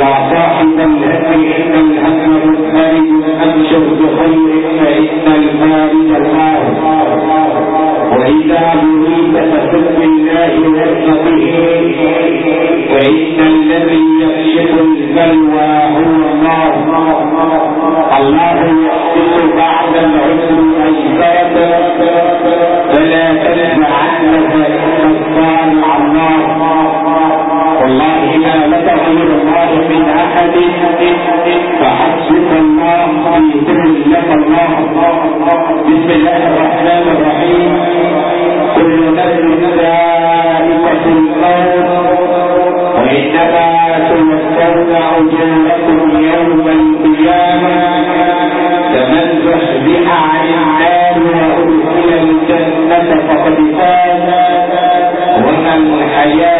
يا صاحب الهم إن الهم مضطرب أبشر بخير فإن الفارج الله وإذا بريد فسد الله وارتقه فإن الذي يكشف البلوى هو الله. الله في كل لك الله. بسم الله الرحمن الرحيم. كل نفس ذائقة الموت وانما توفون أجوركم يوم القيامة. فمن زحزح عن النار وأدخل الجنة فقد فاز. وما الحياة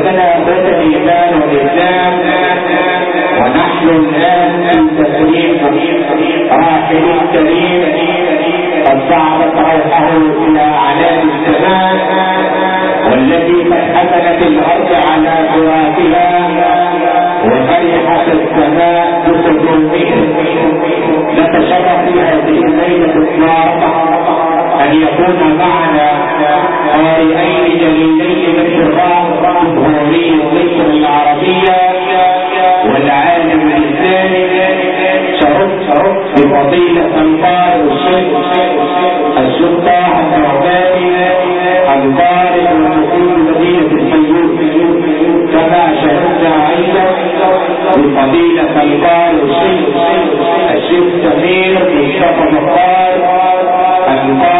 وتنافت الإيمان والإسلام. ونحن الآن في تسليم راحل كريم قد صعدت روحه إلى أعلام السماء والتي قد حملت الأرض على فراتها وفرحت السماء بقدومه نتشرف في هذه الليلة الطارئة أن يكون معنا قارئين جليلين من قراء جمهوري مصر العربية والعالم الإسلامي شرفت بفضيلة القارئ الشيخ السلطة النعماني القارئ المقيم مدينة الفيوم كما شرفنا أيضا بفضيلة القارئ الشيخ الشيخ سمير مصطفى مختار القارئ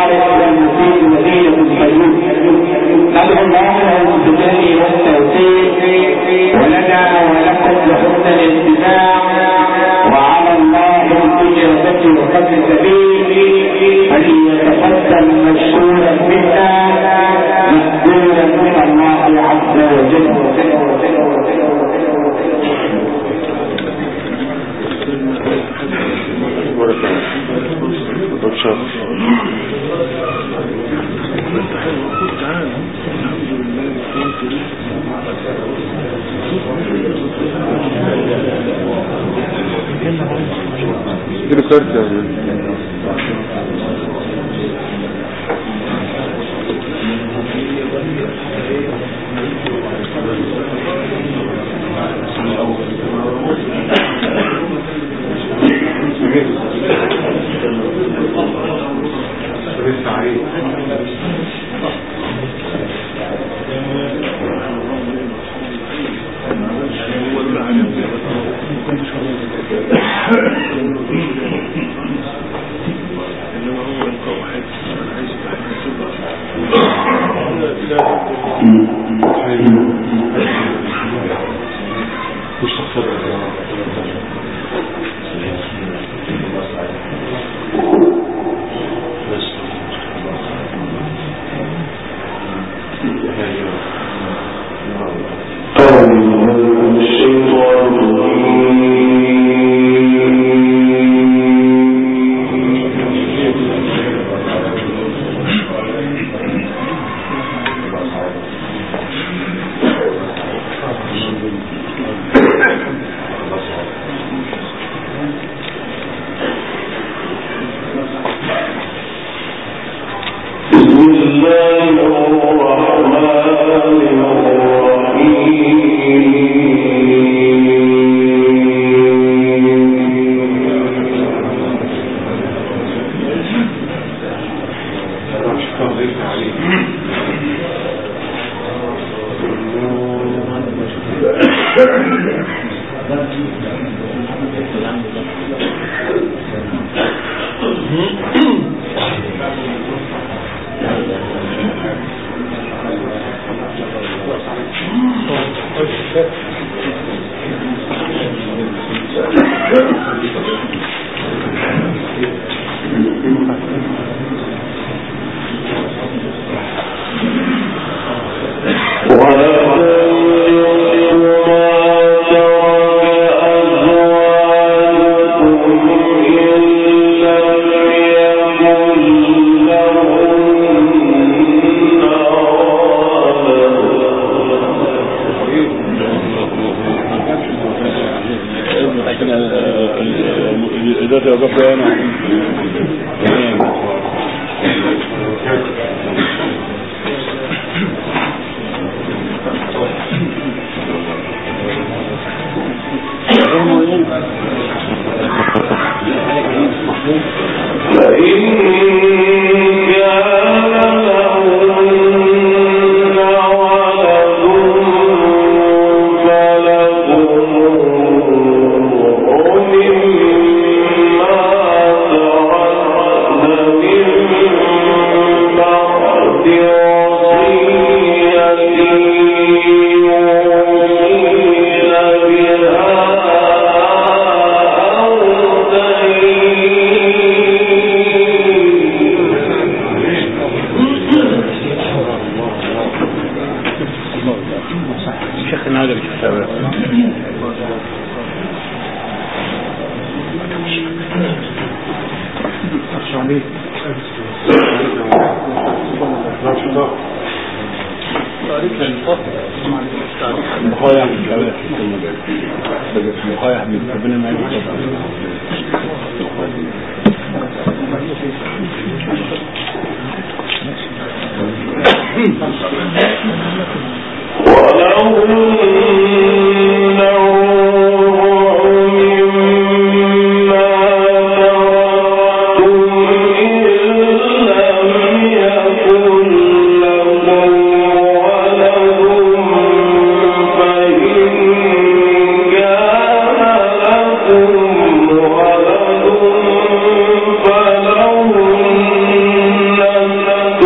ندعو الله له والتوفيق ولنا ولكم بحسن الاستماع وعلى الله الإجابة وقدر سبيل فليتقدم مشكورا منا مقبولا من الله عز وجل اديله كارت يا ولد.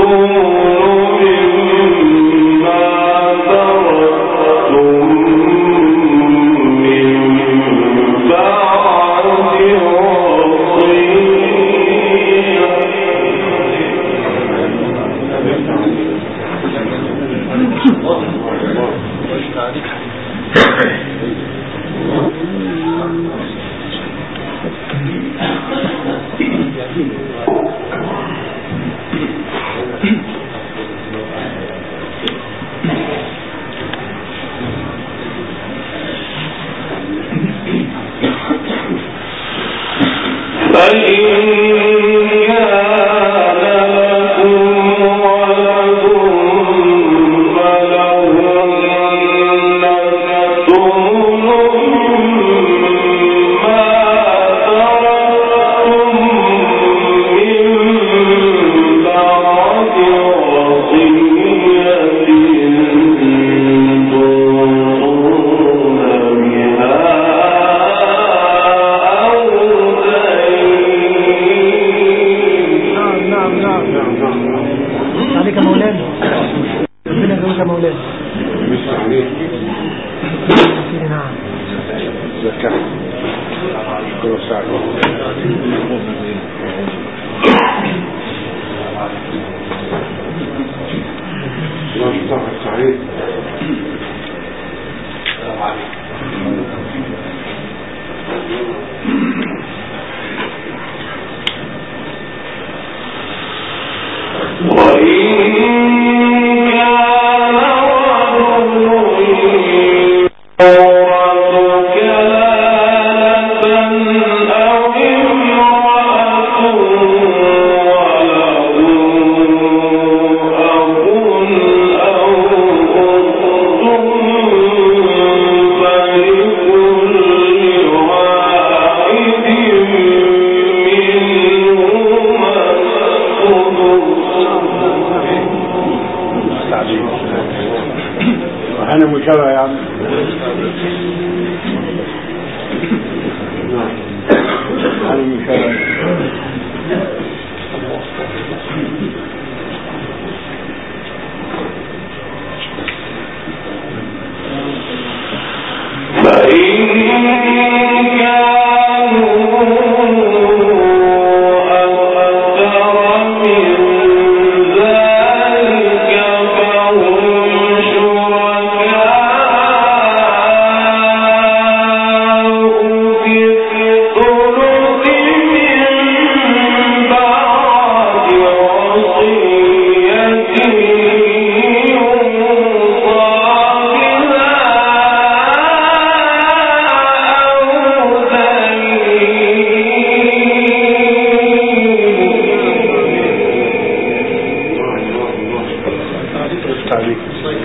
يَقُولُونَ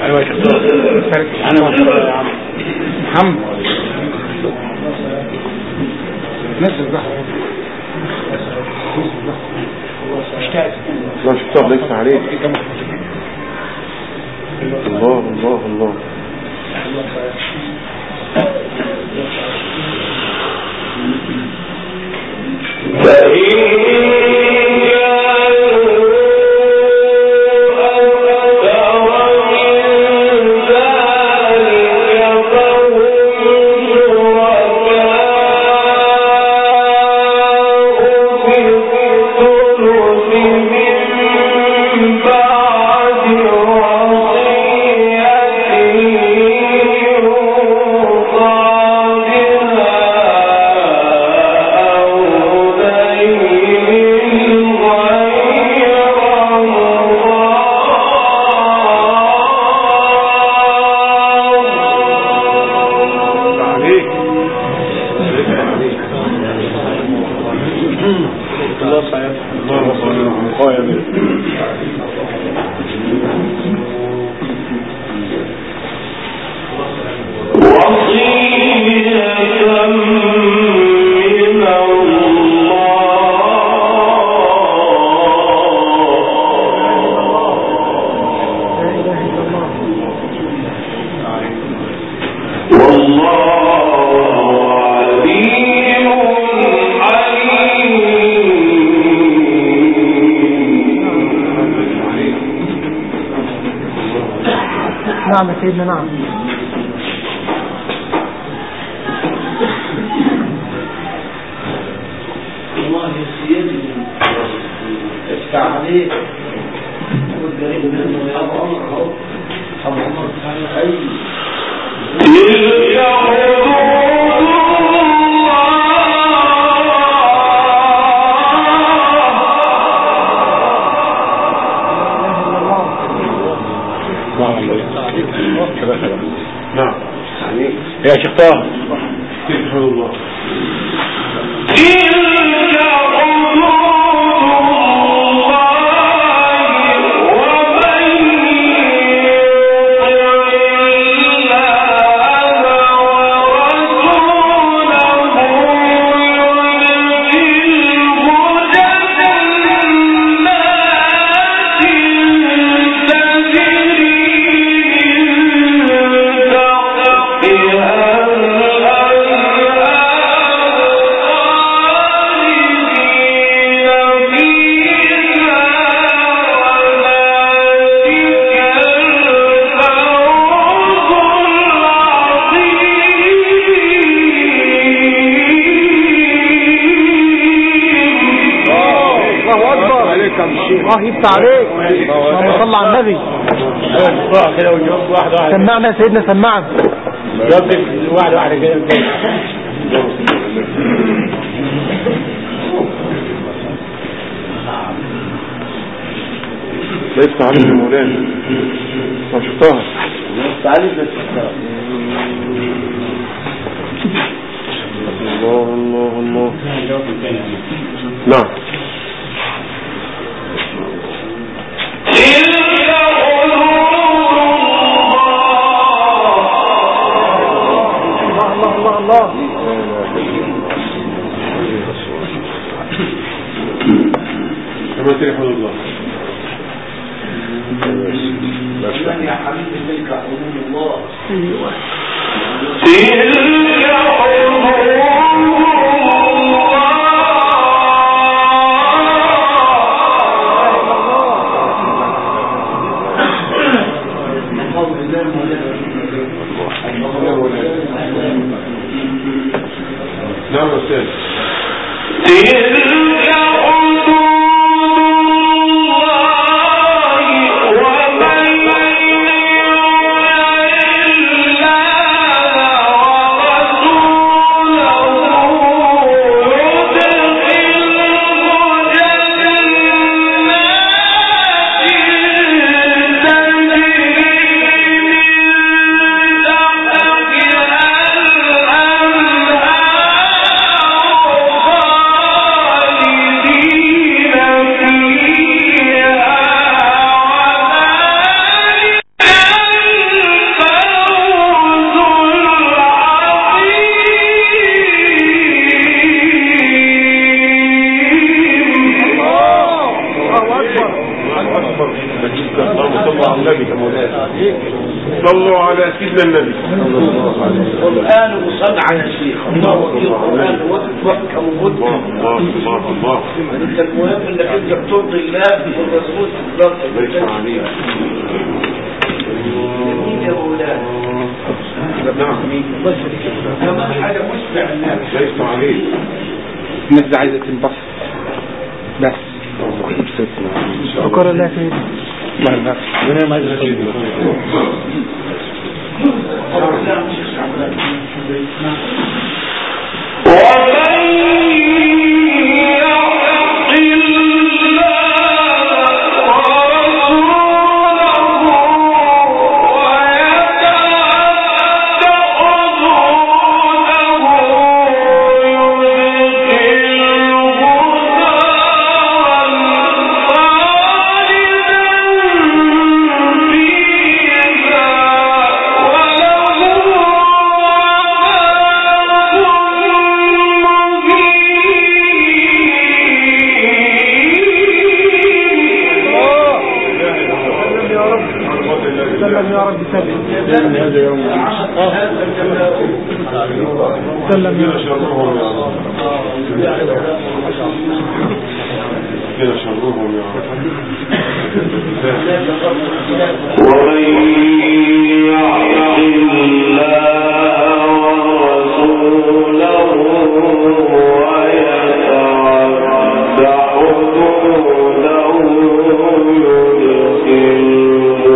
أيوة الله محمد يا عم نزل بقى. مشتاق ما الله الله الله. نعم على سيدنا نعم. اٹھتا سمعنا سيدنا سمعنا واحد واحد كده. لا يفتح عليك يا مولانا. ما شفتها. تعالي بس الله الله الله نعم كما تليفون الله. يا حبيبي تلك حدود الله. نعم يا أستاذ بترضي الله والرسول بالظبط ليس عليك جميل يا مولانا نعم كمان مشبع الناس دي عايزة تنبسط بس شكرا الله ربنا ما ومن سلم يا رب سلم. سلم يا شرهم يا شرهم يا رب ومن الله ورسوله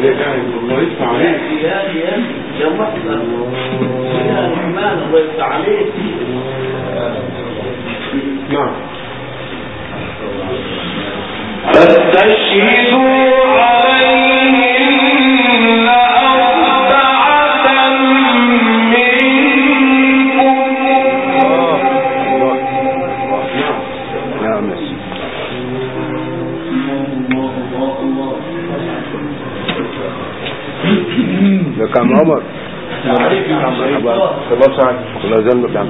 بس عليك الله يفتح عليك يا يا يا محمد يا الرحمن الله يفتح عليك نعم. فاستشهدوا الله سعد الله يذنبك يا عم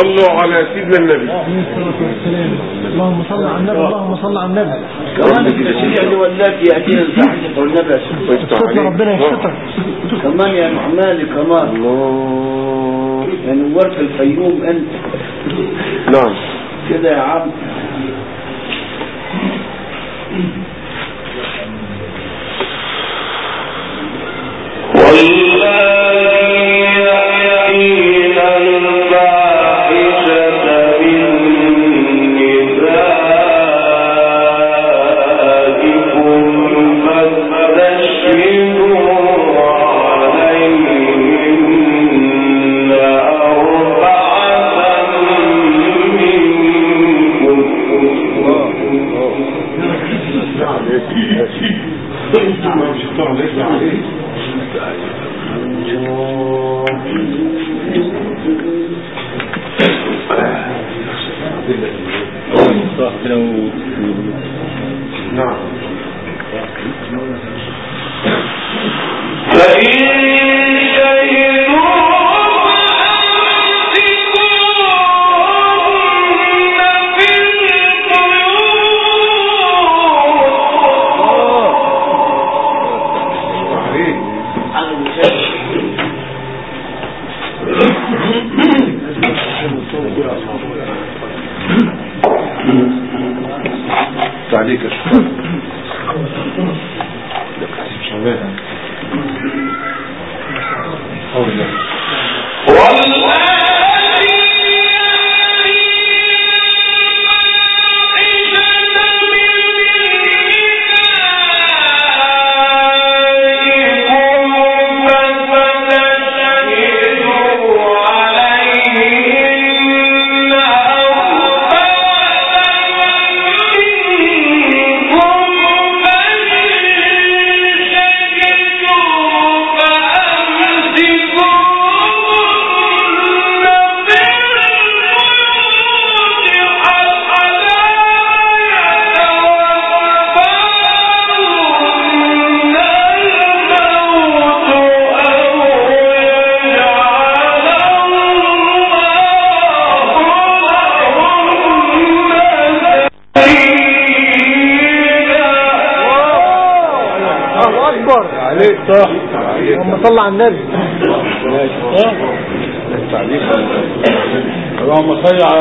صلوا على سيدنا النبي اللهم صل على النبي اللهم صل على النبي اللي واللاتي يأتينا الفاحشة والنبي يا شيخ. ستر ربنا يستر كمان يا محمالي كمان الله يا نورت الفيوم انت نعم كده يا عم مش نعم Evet. Olacak. عليك اللهم صل على النبي اللهم صل على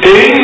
Tem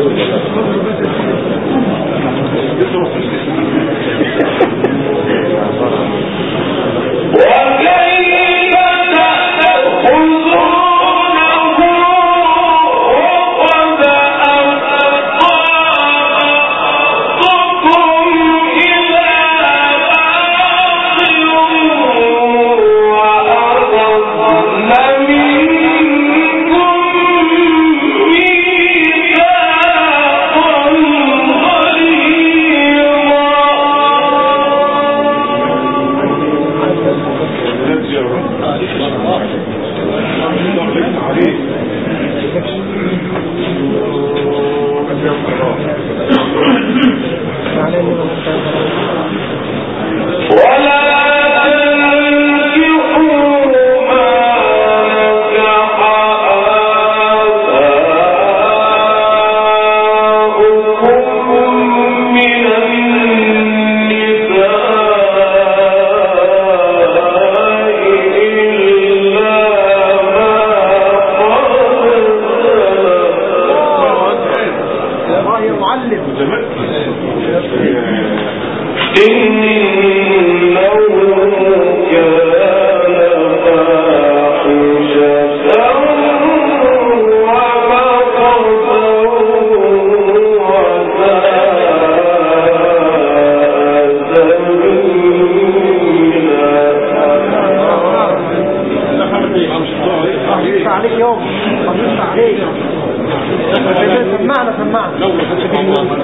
あっ!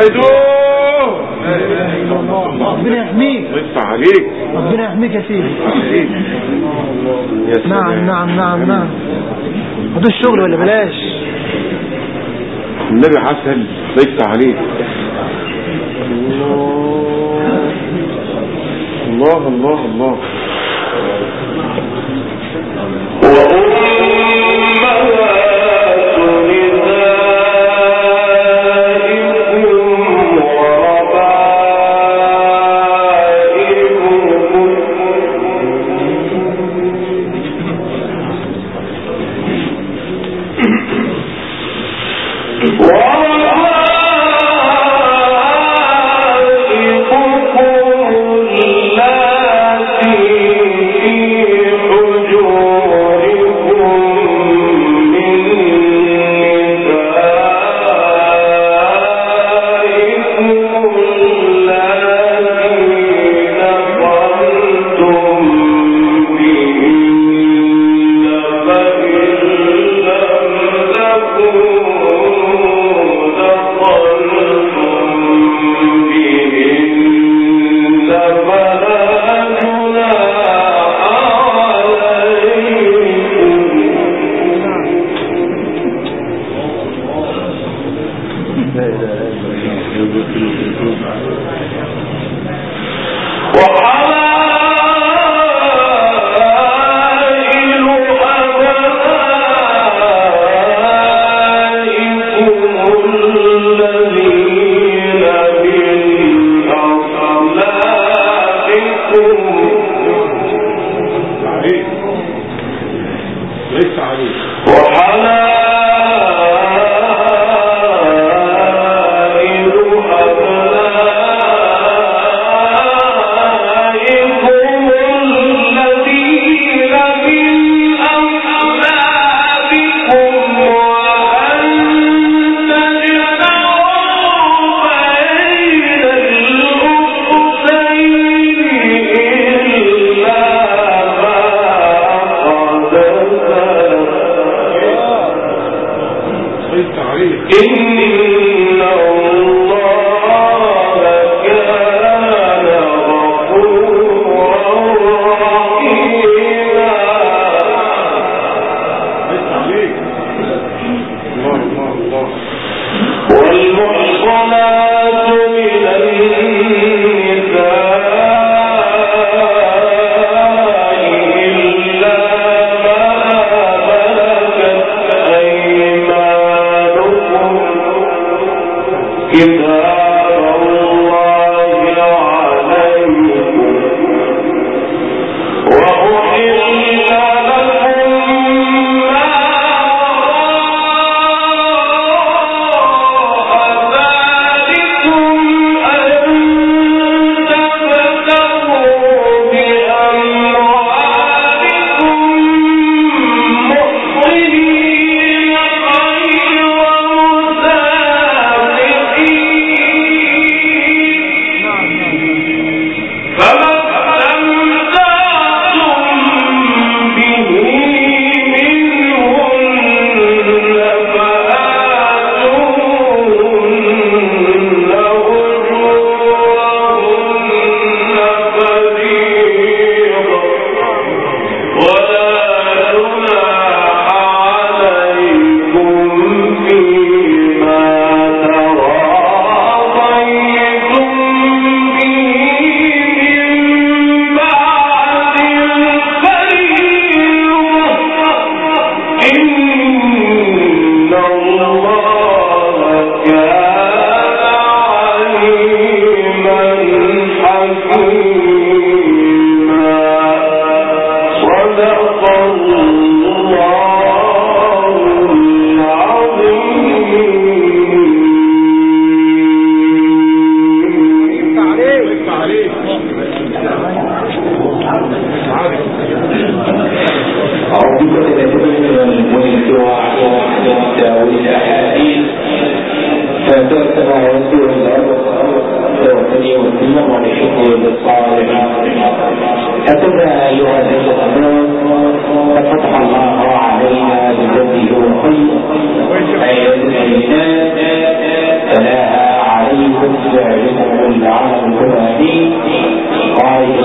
وحدوه لا اله الا الله ربنا يحميك. ويدفع عليك. ربنا يحميك يا سيدي. نعم نعم نعم نعم. هدو الشغل ولا بلاش؟ النبي عسل يدفع عليك. الله الله الله الله. وقال بالصالح أتبع أيها الأخوة قد فتح الله علينا بجده الخير أيها الإيمان فلاها عليكم فعلكم العمل القرآني قائد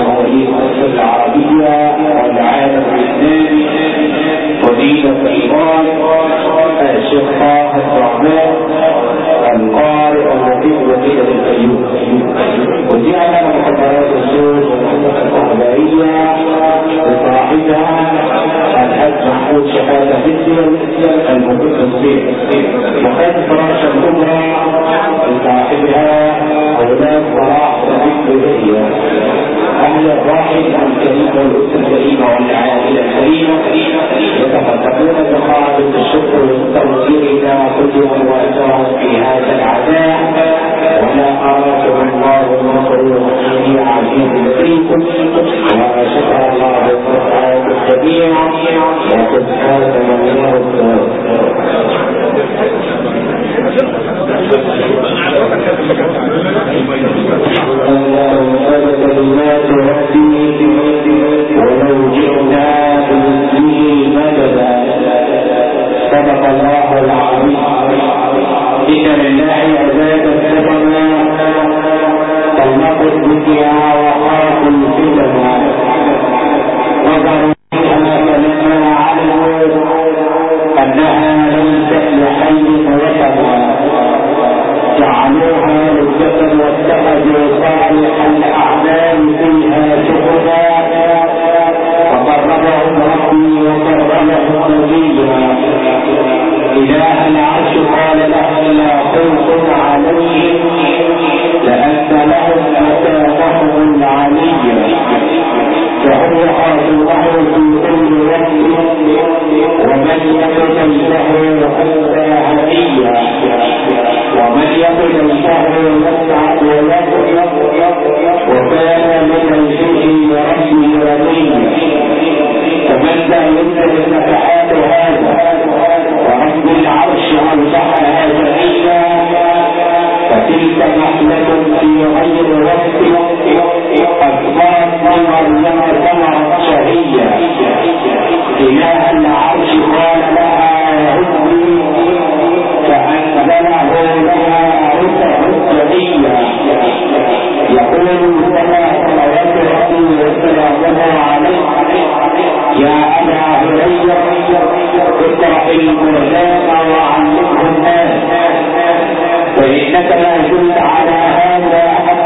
مصر العربية والعالم الإسلامي فضيلة الإمام الشيخ طه الرحمن القارئ الوكيل وكيل الأيوب. وجعل محاضرات الصوت الكهربائية لصاحبها الحاج محمود شحاتة فيديو المقيم الصين. وقد فراشة الكبرى لصاحبها أولاد صلاح صديق بهية. أهل الراحل الكريم والأسرة الكريمة والعائلة الكريمة يتقدمون بقاعدة الشكر والتوفيق إلى كل أمواتهم في هذا العزاء ولا أراكم الله المصر في عزيز فيكم وشكر الله بالصفحات الجميع وسبحانه من اللهم صل كلمات ربي ولو جئنا بمثله مددا. صدق الله العظيم. إن لله عبادا كرما فلنقل بها وخافوا الفتنا نظروا فيها فلما علموا أنها ليست لحي وطنا جعلوها لذة واتخذوا صالح الأعمال إله العرش قال لهم لا خوف عليهم لأن لهم العلي فهو حافظه في كل وقت ومن يقل له أنت هدية ومن يقل له يسعد ويقل وكان من الجن ربي رضيا ومن لا يدرك نفحات هذا ورب العرش أوضح هذا إلا فتلك نحلة في غير وقت القرآن وعلمه الناس فإنك ما زلت على هذا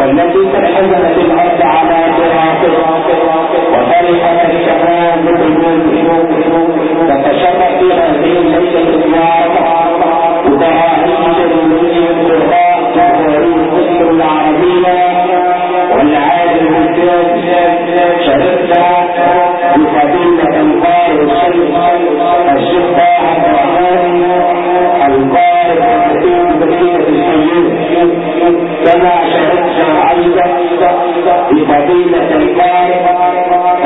والتي تنحزمت الأرض على فراقه وفرحت بقلوبهم تتشرف في هذه الليلة المباركة ببراهين جليلية القرآن وتاريخ مصر العربية والعالم الثالث شرفنا بفضيلة القارئ الشيخ الشيخ كما شرفنا أيضا بفضيلة القارئ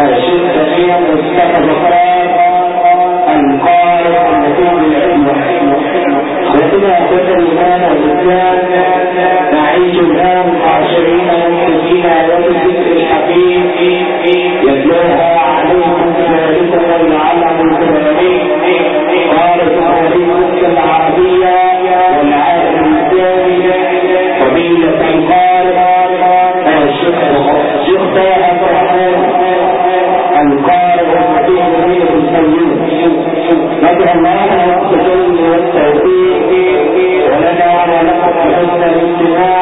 الشيخ بشير مصطفى زكريا القارئ الخطيب العلم لكن أخذ الإيمان والإسلام نعيش الآن عشرين من آيات الذكر الحكيم يتلوها عليكم ثالثة العلم الكرامي قال العربية والعالم طه عبد الرحمن القارئ الخطيب من الفيوم ندعو الله عز وجل والتوفيق ولنا ولكم حسن الاستماع